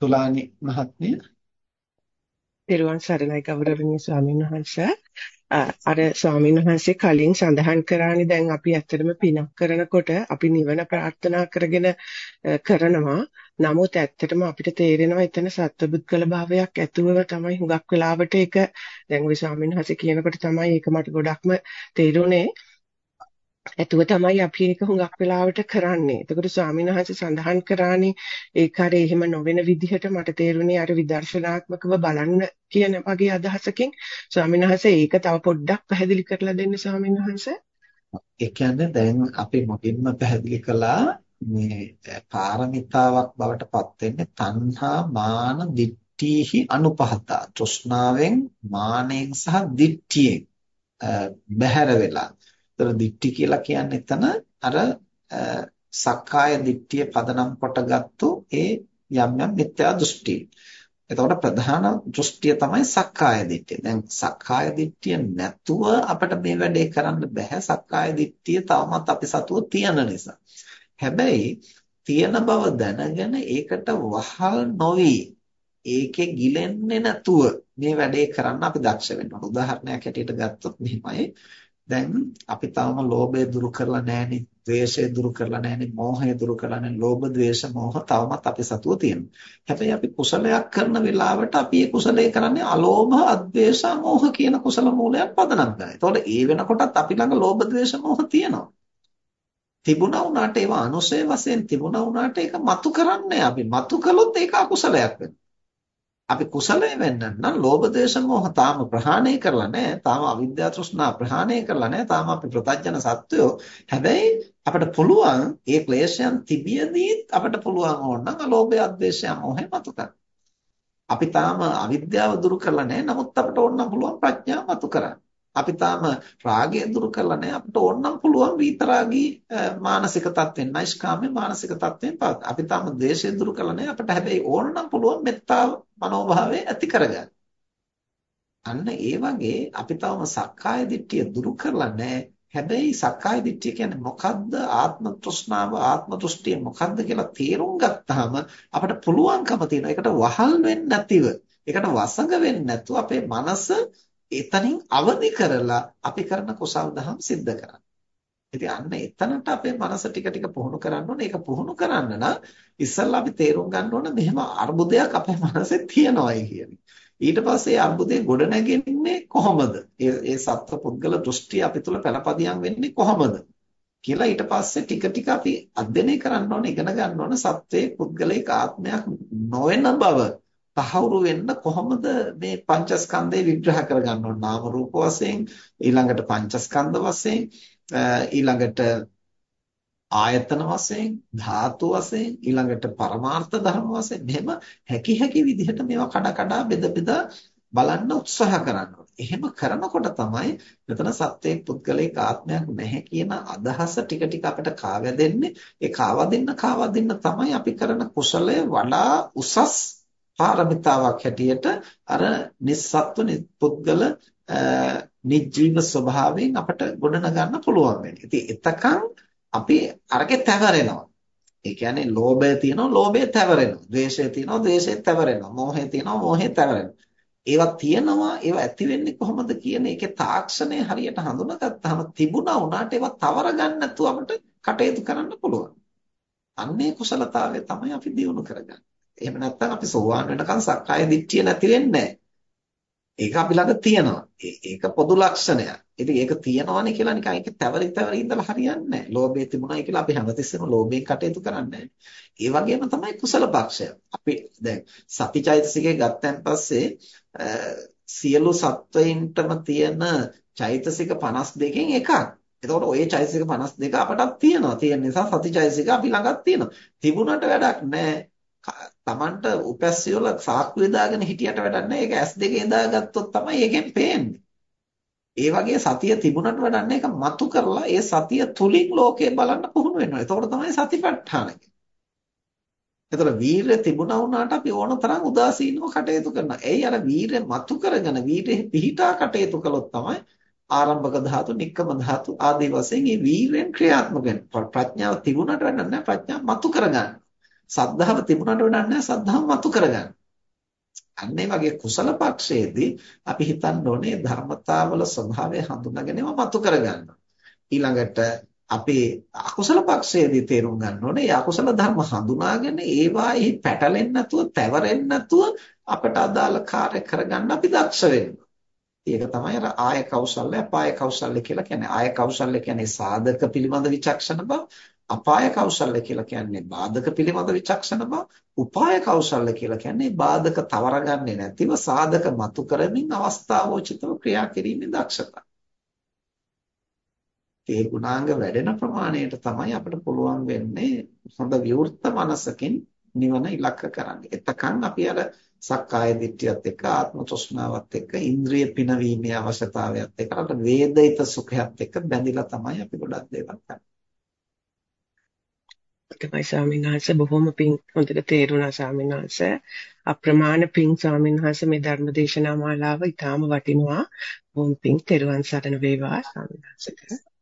තුලානි මහත්මිය. පෙරුවන් සරණයි ගෞරවනීය ස්වාමීන් වහන්සේ. අර ස්වාමීන් වහන්සේ කලින් සඳහන් කරානේ දැන් අපි ඇත්තටම පිනක් කරනකොට අපි නිවන ප්‍රාර්ථනා කරගෙන කරනවා. නමුත් ඇත්තටම අපිට තේරෙනවා එතන සත්බුද්ගල භාවයක් ඇතුවව තමයි හුඟක් වෙලාවට ඒක. දැන් ওই ස්වාමීන් වහන්සේ කියනකොට තමයි ඒක මට ගොඩක්ම තේරුනේ. ඇතුව තමයි අපි ඒක හුඟක් වෙලාවට කරන්නේ. එතකොට ස්වාමීන් වහන්සේ සඳහන් කරානේ ඒක හරි එහෙම නොවන විදිහට මට තේරුනේ අර විදර්ශනාත්මකව බලන්න කියන වගේ අදහසකින් ස්වාමීන් වහන්සේ ඒක තව පොඩ්ඩක් පැහැදිලි කරලා දෙන්න ස්වාමීන් වහන්සේ. ඒ කියන්නේ දැන් අපි මුලින්ම පැහැදිලි කළා මේ පාරමිතාවක් බවට පත් වෙන්නේ තණ්හා මාන දිට්ඨිහි අනුපහතා තෘෂ්ණාවෙන් මානෙන් සහ දිට්ඨියෙන් බැහැර වෙලා ඒතර දිට්ඨි කියලා කියන්නේ එතන අර සක්කාය දිට්ඨිය පදනම් කොටගත්තු ඒ යම් යම් මිත්‍යා දෘෂ්ටි. එතකොට ප්‍රධාන දෘෂ්ටිය තමයි සක්කාය දිට්ඨිය. දැන් සක්කාය දිට්ඨිය නැතුව අපිට මේ වැඩේ කරන්න බෑ. සක්කාය දිට්ඨිය තවමත් අපි සතුව තියෙන නිසා. හැබැයි තියෙන බව දැනගෙන ඒකට වහල් නොවි ඒකේ ගිලෙන්නේ නැතුව මේ වැඩේ කරන්න අපි දක්ෂ වෙන්න ඕන. උදාහරණයක් හැටියට ගත්තොත් මෙහිමයි දැන් අපි තාම ලෝභය දුරු කරලා නැහෙනි, ද්වේෂය දුරු කරලා නැහෙනි, මෝහය දුරු කරලා නැහෙනි. ලෝභ, ද්වේෂ, මෝහ තවමත් අපි සතුව තියෙනවා. හැබැයි අපි කුසලයක් කරන වෙලාවට අපි ඒ කුසලයේ කරන්නේ අලෝභ, අද්වේෂ, මෝහ කියන කුසල මූලයන් පදනම් කරලා. ඒතකොට ඒ වෙනකොටත් අපි ළඟ ලෝභ, ද්වේෂ, මෝහ තියෙනවා. තිබුණා වුණාට ඒවා අනුසය වශයෙන් තිබුණා වුණාට ඒක මතු කරන්නේ අපි. මතු කළොත් ඒක අකුසලයක් වෙනවා. අපි කුසලයේ වෙන්න නම් ලෝභ දේශ මොහ තාම ප්‍රහාණය කරලා නැහැ. තාම අවිද්‍යාව තෘෂ්ණා ප්‍රහාණය කරලා නැහැ. තාම අපි ප්‍රත්‍යඥ සත්වයෝ. හැබැයි අපිට පුළුවන් ඒ ක්ලේශයන් තිබියදී අපිට පුළුවන් ඕනනම් අලෝභය, අද්වේෂය, මොහය මතු කරන්න. අපි තාම අවිද්‍යාව දුරු කරලා නැහැ. නමුත් අපිට ඕනනම් පුළුවන් ප්‍රඥාව මතු කරන්න. අපි තාම රාගය දුරු කරලා නැහැ අපිට ඕනනම් පුළුවන් විතරාගී මානසික තත්ත්වෙන් නෛෂ්කාම්‍ය මානසික තත්ත්වෙන් පවත්. අපි තාම ද්වේෂය දුරු කරලා නැහැ අපිට හැබැයි ඕනනම් පුළුවන් මෙත්තා මනෝභාවය ඇති කරගන්න. අන්න ඒ වගේ අපි තාම සක්කාය දිට්ඨිය දුරු කරලා නැහැ. හැබැයි සක්කාය දිට්ඨිය කියන්නේ මොකද්ද ආත්ම තෘෂ්ණාව ආත්ම දෘෂ්ටිය මොකද්ද කියලා තේරුම් ගත්තාම අපිට පුළුවන්කම තියෙනවා. ඒකට වහල් වෙන්නේ නැතිව, ඒකට වසඟ වෙන්නේ නැතුව අපේ මනස එතනින් අවදි කරලා අපි කරන කුසල් දහම් සිද්ධ කරන්න. ඉතින් අන්න එතනට අපේ මනස ටික ටික පුහුණු කරන්න ඕනේ. ඒක පුහුණු කරන්න නම් ඉස්සල්ලා අපි තේරුම් ගන්න ඕනේ මෙහෙම අර්බුදයක් අපේ මනසේ තියෙනවායි කියන්නේ. ඊට පස්සේ අර්බුදේ ගොඩ නැගෙන්නේ කොහොමද? ඒ ඒ සත්ව පුද්ගල දෘෂ්ටි අපි තුල පළපදියම් වෙන්නේ කොහොමද? කියලා ඊට පස්සේ ටික ටික අපි අධ්‍යයනය කරන්න ඕනේ ඉගෙන ගන්න ඕනේ සත්වයේ පුද්ගලික ආත්මයක් නොවන බව තහවුරු වෙන්න කොහොමද මේ පංචස්කන්ධය විග්‍රහ කරගන්න ඕන? නාම රූප වශයෙන් ඊළඟට පංචස්කන්ධ වශයෙන් ඊළඟට ආයතන වශයෙන් ධාතු වශයෙන් ඊළඟට පරමාර්ථ ධර්ම වශයෙන්. මෙහෙම හැකි හැකි විදිහට මේවා කඩ කඩ බෙද බෙද බලන්න උත්සාහ කරන්න එහෙම කරනකොට තමයි මෙතන සත්‍යයේ පුද්ගලික ආත්මයක් නැහැ කියන අදහස ටික ටික අපිට කාවැදෙන්නේ ඒ කාවදින්න කාවදින්න තමයි අපි කරන කුසලය වඩා උසස් පාරමිතාවක් හැටියට අර නිස්සත්ව පුද්ගල නිජීව ස්වභාවයෙන් අපට ගොඩන ගන්න පුළුවන් වෙන්නේ. ඉතින් එතකන් අපි අරකේ තැවරෙනවා. ඒ කියන්නේ ලෝභය තියෙනවා ලෝභය තැවරෙනවා. ද්වේෂය තියෙනවා ද්වේෂය තැවරෙනවා. මෝහය තියෙනවා මෝහය තැවරෙනවා. ඒවා තියෙනවා ඒවා ඇති වෙන්නේ කොහොමද කියන එකේ තාක්ෂණය හරියට හඳුනාගත්තාම තිබුණා උනාට ඒවා තවර ගන්න නැතුව අපිට කටයුතු කරන්න පුළුවන්. අන්නේ කුසලතාවය තමයි අපි දියුණු කරගන්නේ. එහෙම නැත්නම් අපි සෝවාන් වෙනකන් සක්කාය දිට්ඨිය නැති වෙන්නේ ඒක අපි ළඟ තියෙනවා. ඒක පොදු ලක්ෂණයක්. ඉතින් ඒක තියෙනවනේ කියලා නිකන් ඒක තැවරි තැවරි ඉඳලා හරියන්නේ නැහැ. ලෝභය තිබුණායි කියලා අපි හැමතිස්සෙම ලෝභයෙන් කටයුතු කරන්නේ ඒ වගේම තමයි කුසල පක්ෂය. අපි දැන් සතිචෛතසිකේ ගත්තන් පස්සේ සියලු සත්වයින්ටම තියෙන චෛතසික 52කින් එකක්. එතකොට ওই චෛතසික 52 අපටත් තියෙනවා. තියෙන නිසා සතිචෛතසික අපි ළඟත් තියෙනවා. තිබුණට වැඩක් නැහැ. Tamanට උපැස්සිය වල සාක්කුවේ දාගෙන හිටියට වැඩක් නැහැ. ඒක S2 දාගත්තොත් තමයි ඒකෙන් පේන්නේ. ඒ වගේ සතිය තිබුණට වැඩක් නැහැ. ඒක මතු කරලා ඒ සතිය තුලින් ලෝකය බලන්න පුහුණු වෙනවා. එතකොට තමයි සතිපට්ඨාන කියන්නේ. එතකොට වීරය තිබුණා වුණාට අපි ඕන තරම් උදාසීනව කටයුතු කරනවා. එයි අර වීරය මතු කරගෙන වීරය පිහිටා කටයුතු කළොත් තමයි ආරම්භක ධාතු, නික්කම ධාතු ආදී වශයෙන් මේ වීරයෙන් ක්‍රියාත්මක වෙන්නේ. ප්‍රඥාව තිබුණට වැඩක් නැහැ. ප්‍රඥාව මතු කරගන්න. සද්ධාව තිබුණාට වැඩක් නැහැ සද්ධාව මතු කරගන්න. අන්න ඒ වගේ කුසල පක්ෂයේදී අපි හිතන්න ඕනේ ධර්මතාවල ස්වභාවය හඳුනාගෙන ඒවා මතු කරගන්න. ඊළඟට අපි අකුසල පක්ෂයේදී තේරුම් ගන්න ඕනේ ඒ අකුසල ධර්ම හඳුනාගෙන ඒවාෙහි පැටලෙන්නේ නැතුව, තැවරෙන්නේ නැතුව අපට අදාළ කාර්ය කරගන්න අපි දක්ෂ වෙන්න. ඒක තමයි අර ආය කෞශල්‍ය, අපාය කෞශල්‍ය කියලා කියන්නේ. ආය කෞශල්‍ය කියන්නේ සාධක පිළිබඳ විචක්ෂණ බව, අපාය කෞශල්‍ය කියලා කියන්නේ බාධක පිළිබඳ විචක්ෂණ බව, උපාය කෞශල්‍ය කියලා කියන්නේ බාධක තවරගන්නේ නැතිව සාධක මතු කරමින් අවස්ථාවෝචිතව ක්‍රියා කිරීමේ දක්ෂතාව. ඒ ගුණාංග වැඩෙන ප්‍රමාණයට තමයි අපිට පුළුවන් වෙන්නේ හොඳ විවෘත මනසකින් නිවන ඉලක්ක කරන්න. එතකන් අපි අර සක්කාය දිට්ඨියත් එක්ක ආත්ම තෘෂ්ණාවත් එක්ක ඉන්ද්‍රිය පිනවීමේ අවශ්‍යතාවයත් එක්ක අර වේදිත සුඛයත් එක්ක බැඳිලා තමයි අපි ගොඩක් දේවල් කරන්නේ. තමයි ස්වාමීන් වහන්සේ බොහොම පිං හොඳට තේරුණා ස්වාමීන් වහන්සේ. අප්‍රමාණ පිං ස්වාමීන් වහන්සේ මේ ධර්ම දේශනා මාලාව ඉතාම වටිනවා. බොහොම පිං තෙරුවන් සරණ වේවා ස්වාමීන් වහන්සේට.